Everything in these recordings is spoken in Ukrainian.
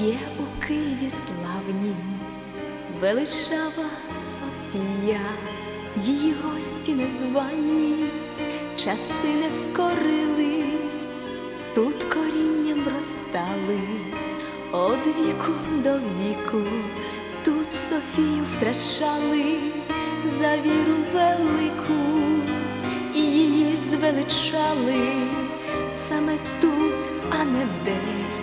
Є у Києві славні. Величава Софія, її гості незвані, часи не скорили, тут корінням розстали, од віку до віку, тут Софію втрачали. За віру велику і її звеличали. Саме тут, а не десь,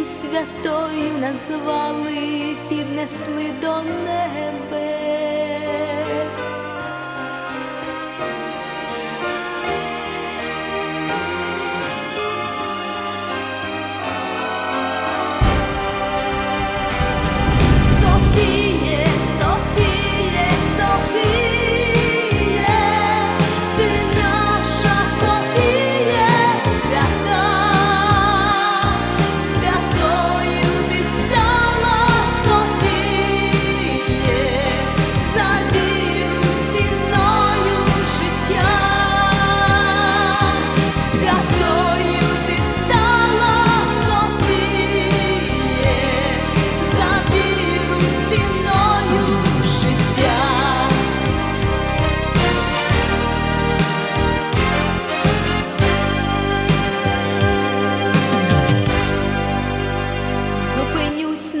і святою назвали, піднесли до небес.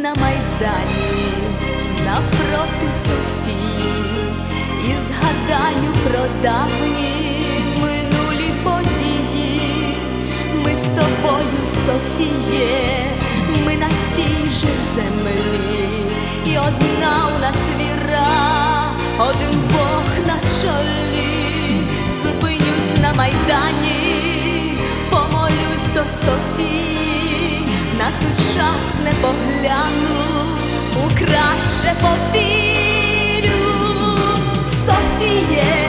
На майдані навпроти Софії і згадаю про давні минулі події. Ми з тобою, Софіє, ми на тій же землі, і одна у нас віра, один Бог на чолі. Зупинюсь на майдані, помолюсь до Софії, на не погляну, у краще повірю. Софіє,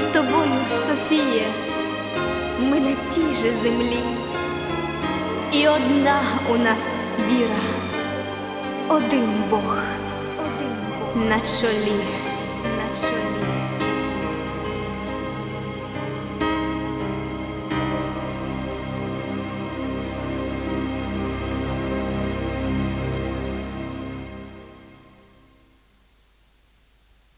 з тобою, Софія, ми на тій же землі, і одна у нас віра, один Бог, один Бог. На чолі.